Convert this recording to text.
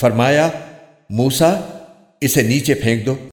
फरमाया मूसा इसे नीचे फेंक दो।